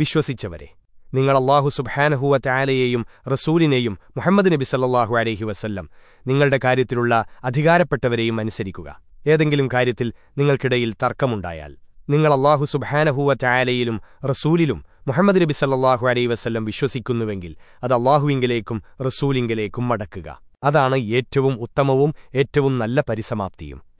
വിശ്വസിച്ചവരെ. നിങ്ങൾ അള്ളാഹു സുബാനഹുവ ചായാലയെയും റസൂലിനെയും മുഹമ്മദ് നബി സല്ലാഹു അലൈഹി വസല്ലം നിങ്ങളുടെ കാര്യത്തിലുള്ള അധികാരപ്പെട്ടവരെയും അനുസരിക്കുക. ഏതെങ്കിലും കാര്യത്തിൽ നിങ്ങൾക്കിടയിൽ തർക്കമുണ്ടായാൽ നിങ്ങൾ അള്ളാഹു സുബാനഹുവ ചായാലയിലും റസൂലിലും മുഹമ്മദ് നബി സല്ലാഹു അലൈ വസല്ലം വിശ്വസിക്കുന്നുവെങ്കിൽ അത് അള്ളാഹുവിങ്കിലേക്കും റസൂലിങ്കിലേക്കും മടക്കുക. അതാണ് ഏറ്റവും ഉത്തമവും ഏറ്റവും നല്ല പരിസമാപ്തിയും.